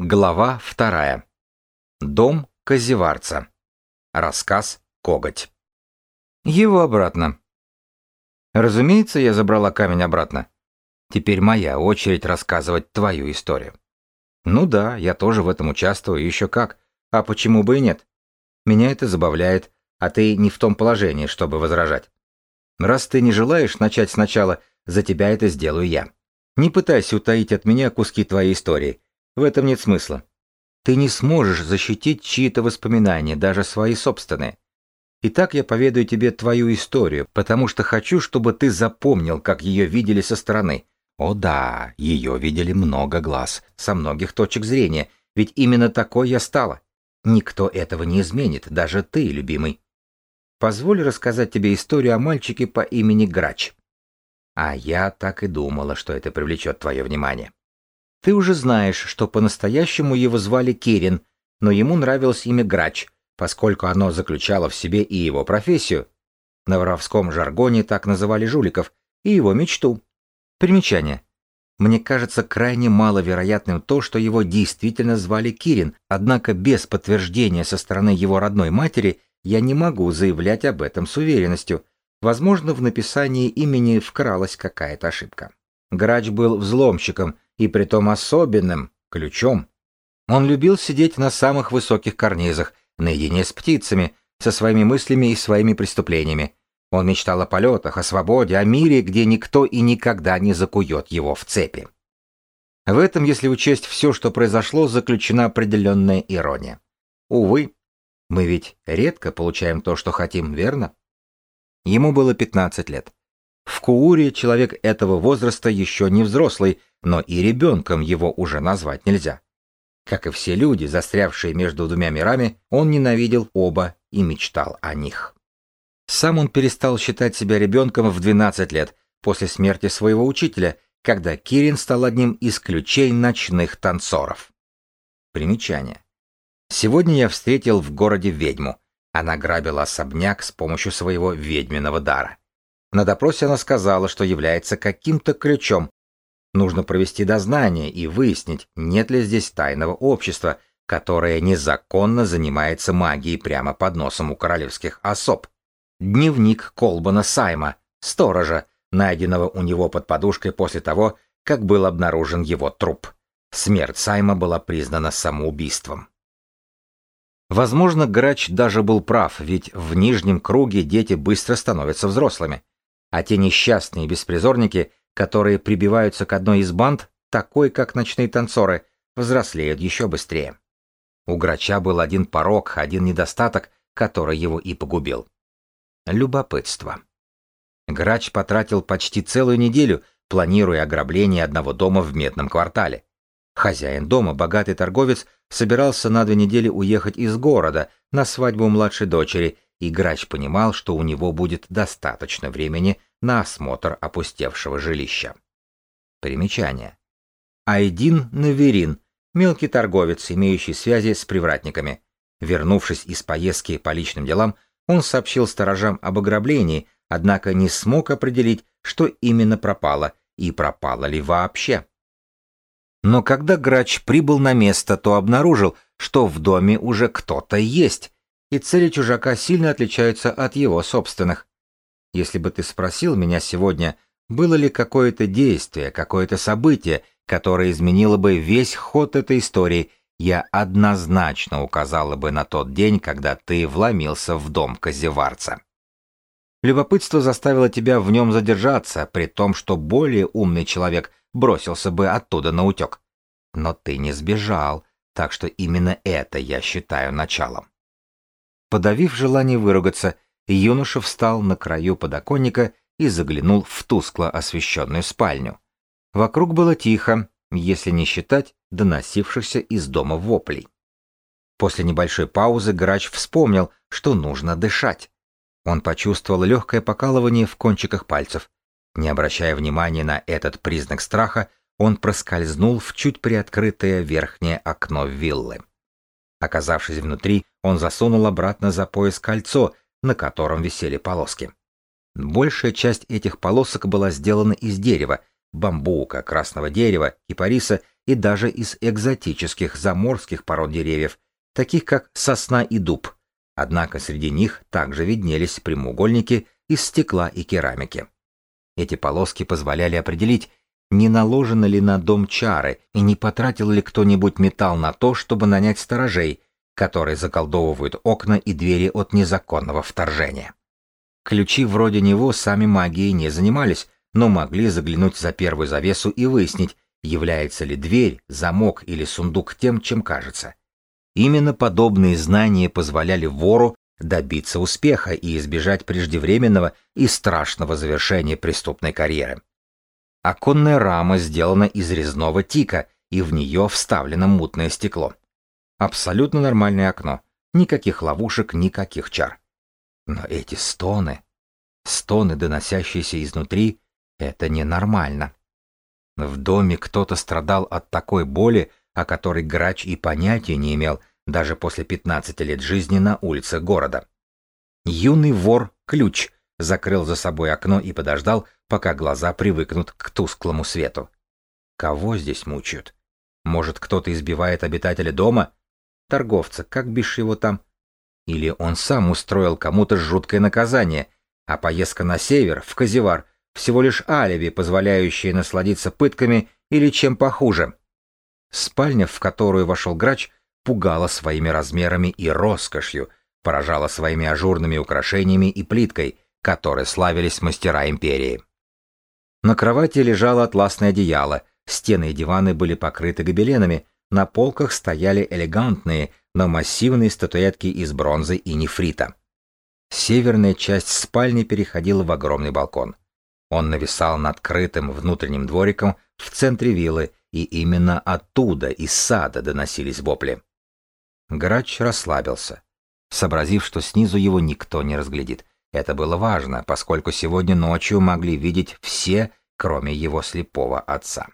Глава вторая. Дом Козеварца. Рассказ «Коготь». Его обратно. Разумеется, я забрала камень обратно. Теперь моя очередь рассказывать твою историю. Ну да, я тоже в этом участвую, еще как. А почему бы и нет? Меня это забавляет, а ты не в том положении, чтобы возражать. Раз ты не желаешь начать сначала, за тебя это сделаю я. Не пытайся утаить от меня куски твоей истории. В этом нет смысла. Ты не сможешь защитить чьи-то воспоминания, даже свои собственные. Итак, я поведаю тебе твою историю, потому что хочу, чтобы ты запомнил, как ее видели со стороны. О да, ее видели много глаз, со многих точек зрения, ведь именно такой я стала. Никто этого не изменит, даже ты, любимый. Позволь рассказать тебе историю о мальчике по имени Грач. А я так и думала, что это привлечет твое внимание. Ты уже знаешь, что по-настоящему его звали Кирин, но ему нравилось имя Грач, поскольку оно заключало в себе и его профессию. На воровском жаргоне так называли жуликов, и его мечту. Примечание. Мне кажется крайне маловероятным то, что его действительно звали Кирин, однако без подтверждения со стороны его родной матери я не могу заявлять об этом с уверенностью. Возможно, в написании имени вкралась какая-то ошибка. Грач был взломщиком – и притом особенным, ключом. Он любил сидеть на самых высоких карнизах, наедине с птицами, со своими мыслями и своими преступлениями. Он мечтал о полетах, о свободе, о мире, где никто и никогда не закует его в цепи. В этом, если учесть все, что произошло, заключена определенная ирония. Увы, мы ведь редко получаем то, что хотим, верно? Ему было 15 лет. В Кууре человек этого возраста еще не взрослый, но и ребенком его уже назвать нельзя. Как и все люди, застрявшие между двумя мирами, он ненавидел оба и мечтал о них. Сам он перестал считать себя ребенком в 12 лет, после смерти своего учителя, когда Кирин стал одним из ключей ночных танцоров. Примечание. Сегодня я встретил в городе ведьму. Она грабила особняк с помощью своего ведьминого дара. На допросе она сказала, что является каким-то ключом. Нужно провести дознание и выяснить, нет ли здесь тайного общества, которое незаконно занимается магией прямо под носом у королевских особ. Дневник Колбана Сайма, сторожа, найденного у него под подушкой после того, как был обнаружен его труп. Смерть Сайма была признана самоубийством. Возможно, Грач даже был прав, ведь в нижнем круге дети быстро становятся взрослыми а те несчастные беспризорники, которые прибиваются к одной из банд, такой как ночные танцоры, взрослеют еще быстрее. У Грача был один порог, один недостаток, который его и погубил. Любопытство. Грач потратил почти целую неделю, планируя ограбление одного дома в медном квартале. Хозяин дома, богатый торговец, собирался на две недели уехать из города на свадьбу младшей дочери и Грач понимал, что у него будет достаточно времени на осмотр опустевшего жилища. Примечание. Айдин Наверин, мелкий торговец, имеющий связи с привратниками. Вернувшись из поездки по личным делам, он сообщил сторожам об ограблении, однако не смог определить, что именно пропало и пропало ли вообще. Но когда Грач прибыл на место, то обнаружил, что в доме уже кто-то есть, и цели чужака сильно отличаются от его собственных. Если бы ты спросил меня сегодня, было ли какое-то действие, какое-то событие, которое изменило бы весь ход этой истории, я однозначно указала бы на тот день, когда ты вломился в дом Козеварца. Любопытство заставило тебя в нем задержаться, при том, что более умный человек бросился бы оттуда на утек. Но ты не сбежал, так что именно это я считаю началом. Подавив желание выругаться, юноша встал на краю подоконника и заглянул в тускло освещенную спальню. Вокруг было тихо, если не считать доносившихся из дома воплей. После небольшой паузы грач вспомнил, что нужно дышать. Он почувствовал легкое покалывание в кончиках пальцев. Не обращая внимания на этот признак страха, он проскользнул в чуть приоткрытое верхнее окно виллы. Оказавшись внутри, он засунул обратно за пояс кольцо, на котором висели полоски. Большая часть этих полосок была сделана из дерева, бамбука, красного дерева, кипариса и даже из экзотических заморских пород деревьев, таких как сосна и дуб. Однако среди них также виднелись прямоугольники из стекла и керамики. Эти полоски позволяли определить, не наложено ли на дом чары и не потратил ли кто-нибудь металл на то, чтобы нанять сторожей, которые заколдовывают окна и двери от незаконного вторжения. Ключи вроде него сами магией не занимались, но могли заглянуть за первую завесу и выяснить, является ли дверь, замок или сундук тем, чем кажется. Именно подобные знания позволяли вору добиться успеха и избежать преждевременного и страшного завершения преступной карьеры. Оконная рама сделана из резного тика, и в нее вставлено мутное стекло. Абсолютно нормальное окно. Никаких ловушек, никаких чар. Но эти стоны, стоны, доносящиеся изнутри, это ненормально. В доме кто-то страдал от такой боли, о которой грач и понятия не имел даже после 15 лет жизни на улице города. Юный вор Ключ закрыл за собой окно и подождал, пока глаза привыкнут к тусклому свету. Кого здесь мучают? Может, кто-то избивает обитателя дома? Торговца, как бишь его там. Или он сам устроил кому-то жуткое наказание, а поездка на север, в Казивар, всего лишь алиби, позволяющее насладиться пытками или чем похуже. Спальня, в которую вошел грач, пугала своими размерами и роскошью, поражала своими ажурными украшениями и плиткой, которой славились мастера империи. На кровати лежало атласное одеяло, стены и диваны были покрыты гобеленами, на полках стояли элегантные, но массивные статуэтки из бронзы и нефрита. Северная часть спальни переходила в огромный балкон. Он нависал над крытым внутренним двориком в центре виллы, и именно оттуда, из сада, доносились вопли. Грач расслабился, сообразив, что снизу его никто не разглядит. Это было важно, поскольку сегодня ночью могли видеть все, кроме его слепого отца.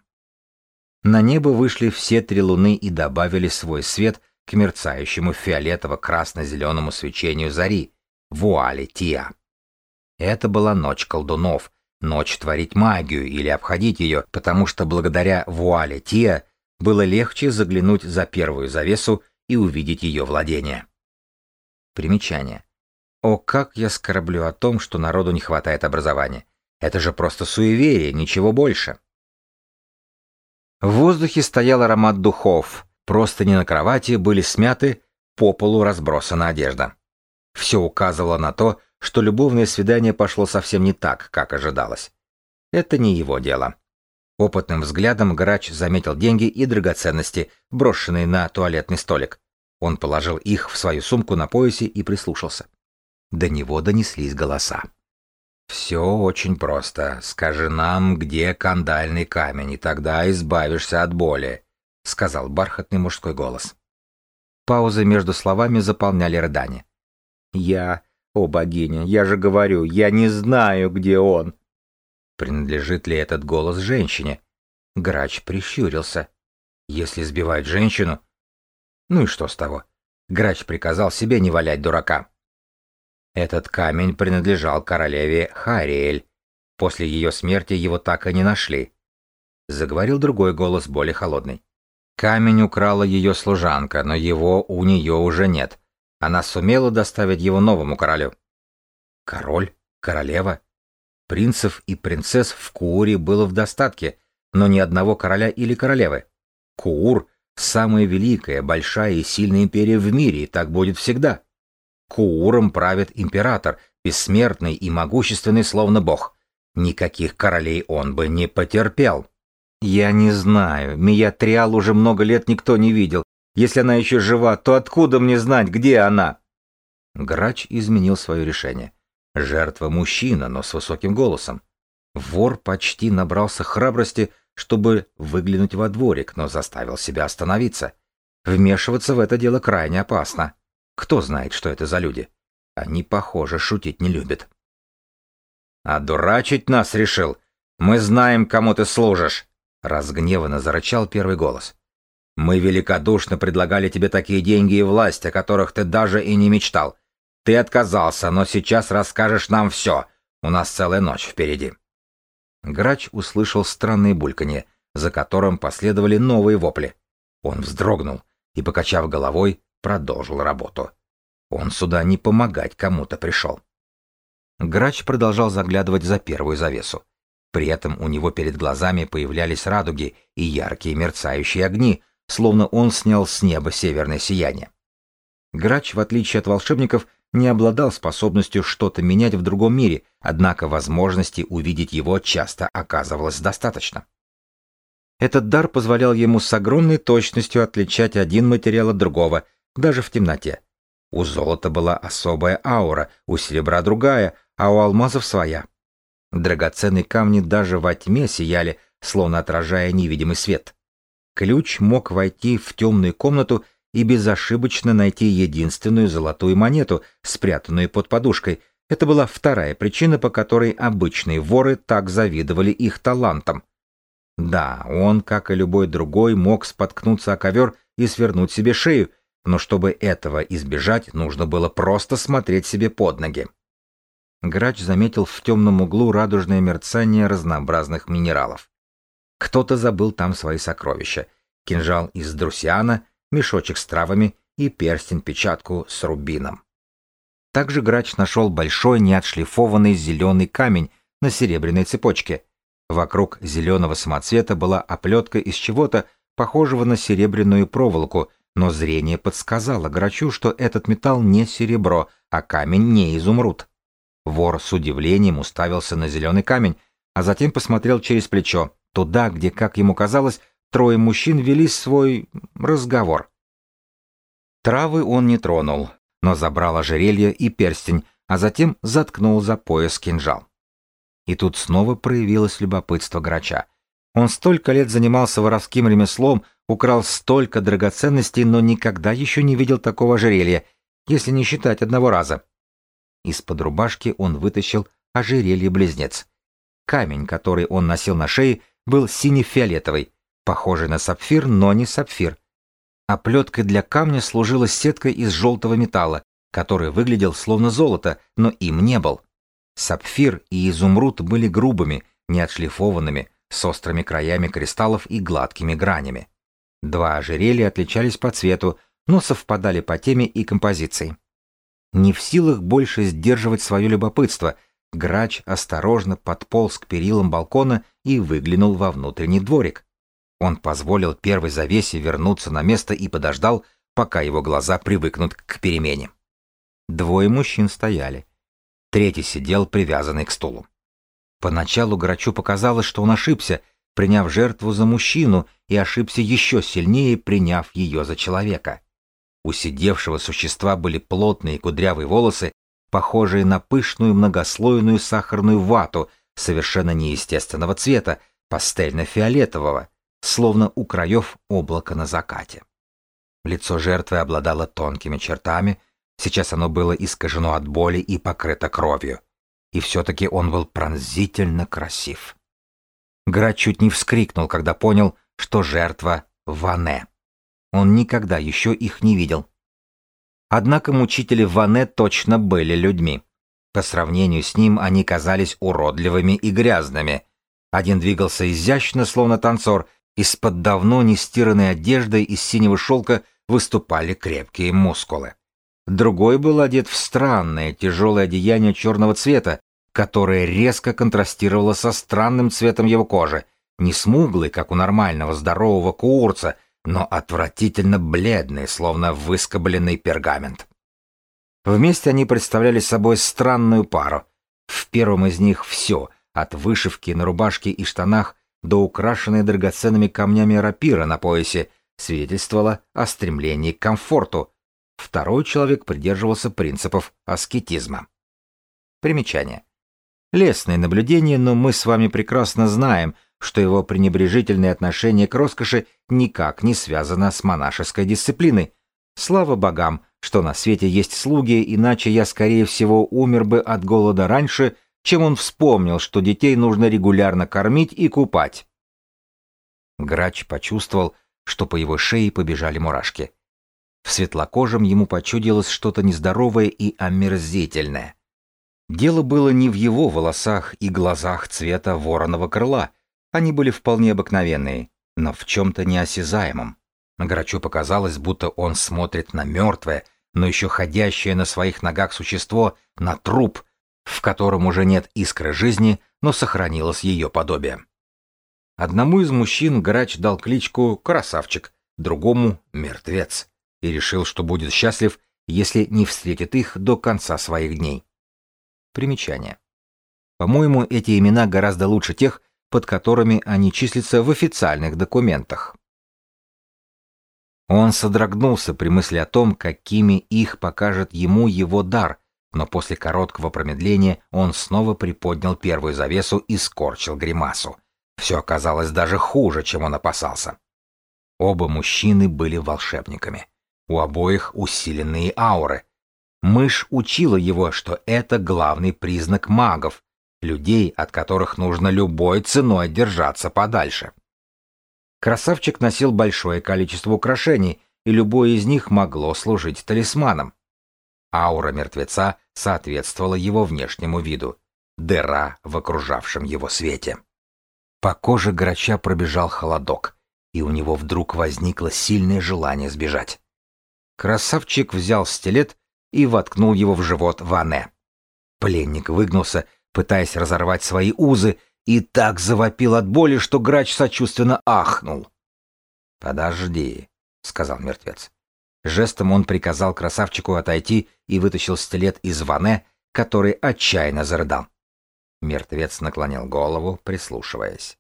На небо вышли все три луны и добавили свой свет к мерцающему фиолетово-красно-зеленому свечению зари, вуале Тиа. Это была ночь колдунов, ночь творить магию или обходить ее, потому что благодаря вуале Тиа было легче заглянуть за первую завесу и увидеть ее владение. Примечание. О, как я скорблю о том, что народу не хватает образования. Это же просто суеверие, ничего больше. В воздухе стоял аромат духов, просто не на кровати были смяты, по полу разбросана одежда. Все указывало на то, что любовное свидание пошло совсем не так, как ожидалось. Это не его дело. Опытным взглядом грач заметил деньги и драгоценности, брошенные на туалетный столик. Он положил их в свою сумку на поясе и прислушался. До него донеслись голоса. «Все очень просто. Скажи нам, где кандальный камень, и тогда избавишься от боли», — сказал бархатный мужской голос. Паузы между словами заполняли рыдания. «Я... О, богиня, я же говорю, я не знаю, где он!» Принадлежит ли этот голос женщине? Грач прищурился. Если сбивать женщину... Ну и что с того? Грач приказал себе не валять дурака. Этот камень принадлежал королеве Хариэль. После ее смерти его так и не нашли. Заговорил другой голос, более холодный. Камень украла ее служанка, но его у нее уже нет. Она сумела доставить его новому королю. Король? Королева? Принцев и принцесс в Кууре было в достатке, но ни одного короля или королевы. Куур — самая великая, большая и сильная империя в мире, и так будет всегда. Кууром правит император, бессмертный и могущественный, словно бог. Никаких королей он бы не потерпел. Я не знаю, Миятриал уже много лет никто не видел. Если она еще жива, то откуда мне знать, где она? Грач изменил свое решение. Жертва мужчина, но с высоким голосом. Вор почти набрался храбрости, чтобы выглянуть во дворик, но заставил себя остановиться. Вмешиваться в это дело крайне опасно. Кто знает, что это за люди? Они, похоже, шутить не любят. А дурачить нас решил. Мы знаем, кому ты служишь, разгневанно зарычал первый голос. Мы великодушно предлагали тебе такие деньги и власть, о которых ты даже и не мечтал. Ты отказался, но сейчас расскажешь нам все. У нас целая ночь впереди. Грач услышал странные бульканье, за которым последовали новые вопли. Он вздрогнул и, покачав головой, продолжил работу. Он сюда не помогать кому-то пришел. Грач продолжал заглядывать за первую завесу. При этом у него перед глазами появлялись радуги и яркие мерцающие огни, словно он снял с неба северное сияние. Грач, в отличие от волшебников, не обладал способностью что-то менять в другом мире, однако возможности увидеть его часто оказывалось достаточно. Этот дар позволял ему с огромной точностью отличать один материал от другого, даже в темноте. У золота была особая аура, у серебра другая, а у алмазов своя. Драгоценные камни даже во тьме сияли, словно отражая невидимый свет. Ключ мог войти в темную комнату и безошибочно найти единственную золотую монету, спрятанную под подушкой. Это была вторая причина, по которой обычные воры так завидовали их талантам. Да, он, как и любой другой, мог споткнуться о ковер и свернуть себе шею, но чтобы этого избежать, нужно было просто смотреть себе под ноги. Грач заметил в темном углу радужное мерцание разнообразных минералов. Кто-то забыл там свои сокровища. Кинжал из друсиана, мешочек с травами и перстень-печатку с рубином. Также Грач нашел большой неотшлифованный зеленый камень на серебряной цепочке. Вокруг зеленого самоцвета была оплетка из чего-то, похожего на серебряную проволоку, но зрение подсказало Грачу, что этот металл не серебро, а камень не изумруд. Вор с удивлением уставился на зеленый камень, а затем посмотрел через плечо, туда, где, как ему казалось, трое мужчин вели свой разговор. Травы он не тронул, но забрал ожерелье и перстень, а затем заткнул за пояс кинжал. И тут снова проявилось любопытство грача. Он столько лет занимался воровским ремеслом, украл столько драгоценностей, но никогда еще не видел такого ожерелья, если не считать одного раза. Из-под рубашки он вытащил ожерелье-близнец. Камень, который он носил на шее, был сине-фиолетовый, похожий на сапфир, но не сапфир. Оплеткой для камня служила сетка из желтого металла, который выглядел словно золото, но им не был. Сапфир и изумруд были грубыми, неотшлифованными, с острыми краями кристаллов и гладкими гранями. Два ожерелья отличались по цвету, но совпадали по теме и композиции. Не в силах больше сдерживать свое любопытство, грач осторожно подполз к перилам балкона и выглянул во внутренний дворик. Он позволил первой завесе вернуться на место и подождал, пока его глаза привыкнут к перемене. Двое мужчин стояли. Третий сидел привязанный к стулу. Поначалу Грачу показалось, что он ошибся, приняв жертву за мужчину, и ошибся еще сильнее, приняв ее за человека. У сидевшего существа были плотные кудрявые волосы, похожие на пышную многослойную сахарную вату совершенно неестественного цвета, пастельно-фиолетового, словно у краев облака на закате. Лицо жертвы обладало тонкими чертами, сейчас оно было искажено от боли и покрыто кровью. И все-таки он был пронзительно красив. Грач чуть не вскрикнул, когда понял, что жертва — Ване. Он никогда еще их не видел. Однако мучители Ване точно были людьми. По сравнению с ним они казались уродливыми и грязными. Один двигался изящно, словно танцор, из-под давно нестиранной одежды из синего шелка выступали крепкие мускулы. Другой был одет в странное тяжелое одеяние черного цвета, которое резко контрастировало со странным цветом его кожи, не смуглый, как у нормального здорового куурца, но отвратительно бледный, словно выскобленный пергамент. Вместе они представляли собой странную пару. В первом из них все, от вышивки на рубашке и штанах до украшенной драгоценными камнями рапира на поясе, свидетельствовало о стремлении к комфорту. Второй человек придерживался принципов аскетизма. Примечание. Лесное наблюдение, но мы с вами прекрасно знаем, что его пренебрежительное отношение к роскоши никак не связано с монашеской дисциплиной. Слава богам, что на свете есть слуги, иначе я, скорее всего, умер бы от голода раньше, чем он вспомнил, что детей нужно регулярно кормить и купать. Грач почувствовал, что по его шее побежали мурашки. В светлокожем ему почудилось что-то нездоровое и омерзительное. Дело было не в его волосах и глазах цвета вороного крыла, Они были вполне обыкновенные, но в чем-то неосязаемом. Грачу показалось, будто он смотрит на мертвое, но еще ходящее на своих ногах существо, на труп, в котором уже нет искры жизни, но сохранилось ее подобие. Одному из мужчин грач дал кличку «Красавчик», другому — «Мертвец», и решил, что будет счастлив, если не встретит их до конца своих дней. Примечание. По-моему, эти имена гораздо лучше тех, под которыми они числятся в официальных документах. Он содрогнулся при мысли о том, какими их покажет ему его дар, но после короткого промедления он снова приподнял первую завесу и скорчил гримасу. Все оказалось даже хуже, чем он опасался. Оба мужчины были волшебниками. У обоих усиленные ауры. Мышь учила его, что это главный признак магов, людей, от которых нужно любой ценой держаться подальше. Красавчик носил большое количество украшений, и любое из них могло служить талисманом. Аура мертвеца соответствовала его внешнему виду. Дыра в окружавшем его свете. По коже грача пробежал холодок, и у него вдруг возникло сильное желание сбежать. Красавчик взял стилет и воткнул его в живот Ване. Пленник выгнулся, пытаясь разорвать свои узы, и так завопил от боли, что грач сочувственно ахнул. «Подожди», — сказал мертвец. Жестом он приказал красавчику отойти и вытащил стилет из ване, который отчаянно зарыдал. Мертвец наклонил голову, прислушиваясь.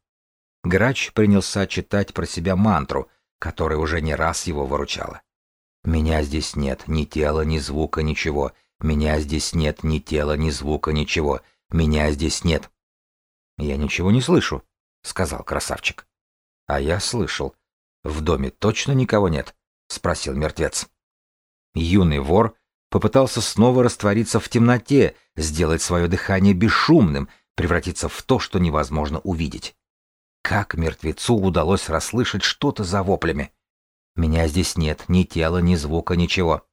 Грач принялся читать про себя мантру, которая уже не раз его выручала. «Меня здесь нет ни тела, ни звука, ничего. Меня здесь нет ни тела, ни звука, ничего. Меня здесь нет. «Я ничего не слышу», — сказал красавчик. «А я слышал. В доме точно никого нет?» — спросил мертвец. Юный вор попытался снова раствориться в темноте, сделать свое дыхание бесшумным, превратиться в то, что невозможно увидеть. Как мертвецу удалось расслышать что-то за воплями? Меня здесь нет, ни тела, ни звука, ничего.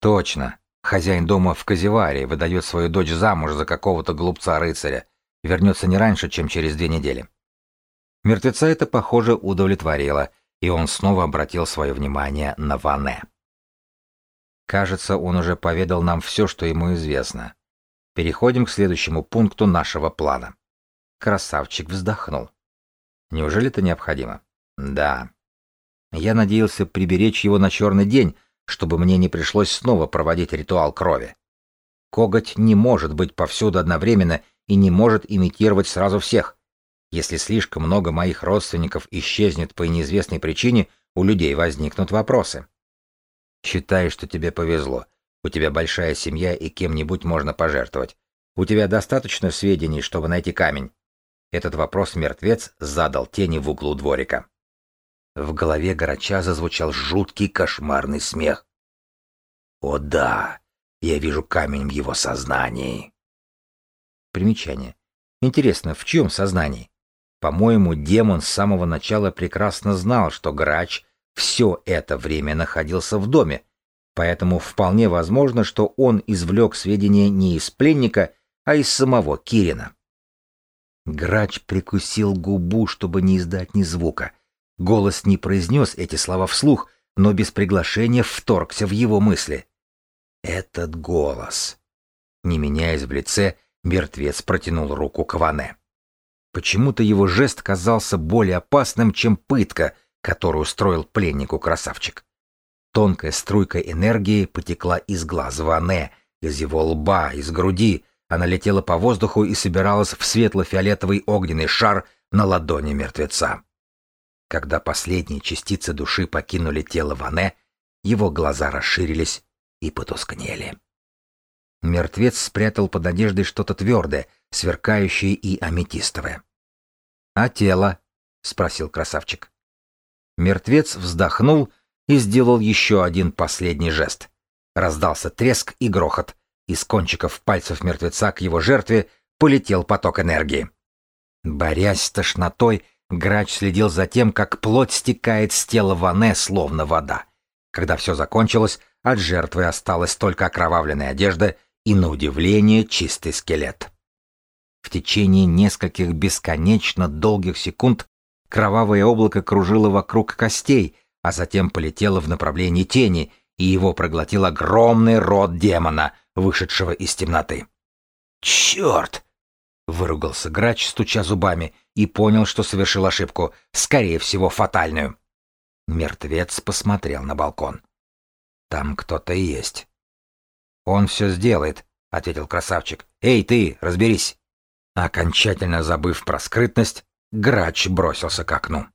Точно. Хозяин дома в Казеваре выдает свою дочь замуж за какого-то глупца-рыцаря. Вернется не раньше, чем через две недели. Мертвеца это, похоже, удовлетворило, и он снова обратил свое внимание на Ване. Кажется, он уже поведал нам все, что ему известно. Переходим к следующему пункту нашего плана. Красавчик вздохнул. Неужели это необходимо? Да. Я надеялся приберечь его на черный день, чтобы мне не пришлось снова проводить ритуал крови. Коготь не может быть повсюду одновременно и не может имитировать сразу всех. Если слишком много моих родственников исчезнет по неизвестной причине, у людей возникнут вопросы. Считай, что тебе повезло. У тебя большая семья и кем-нибудь можно пожертвовать. У тебя достаточно сведений, чтобы найти камень. Этот вопрос мертвец задал тени в углу дворика. В голове Горача зазвучал жуткий кошмарный смех. «О да, я вижу камень в его сознании». Примечание. Интересно, в чьем сознании? По-моему, демон с самого начала прекрасно знал, что Грач все это время находился в доме, поэтому вполне возможно, что он извлек сведения не из пленника, а из самого Кирина. Грач прикусил губу, чтобы не издать ни звука. Голос не произнес эти слова вслух, но без приглашения вторгся в его мысли. Этот голос. Не меняясь в лице, Мертвец протянул руку к Ване. Почему-то его жест казался более опасным, чем пытка, которую устроил пленнику красавчик. Тонкая струйка энергии потекла из глаз Ване, из его лба, из груди. Она летела по воздуху и собиралась в светло-фиолетовый огненный шар на ладони мертвеца. Когда последние частицы души покинули тело Ване, его глаза расширились и потускнели. Мертвец спрятал под одеждой что-то твердое, сверкающее и аметистовое. «А тело?» — спросил красавчик. Мертвец вздохнул и сделал еще один последний жест. Раздался треск и грохот. Из кончиков пальцев мертвеца к его жертве полетел поток энергии. Борясь с тошнотой, грач следил за тем, как плоть стекает с тела Ване, словно вода. Когда все закончилось, от жертвы осталась только окровавленная одежда и, на удивление, чистый скелет. В течение нескольких бесконечно долгих секунд кровавое облако кружило вокруг костей, а затем полетело в направлении тени, и его проглотил огромный рот демона, вышедшего из темноты. «Черт!» — выругался грач, стуча зубами, и понял, что совершил ошибку, скорее всего, фатальную. Мертвец посмотрел на балкон. «Там кто-то есть». «Он все сделает», — ответил красавчик. «Эй, ты, разберись!» Окончательно забыв про скрытность, грач бросился к окну.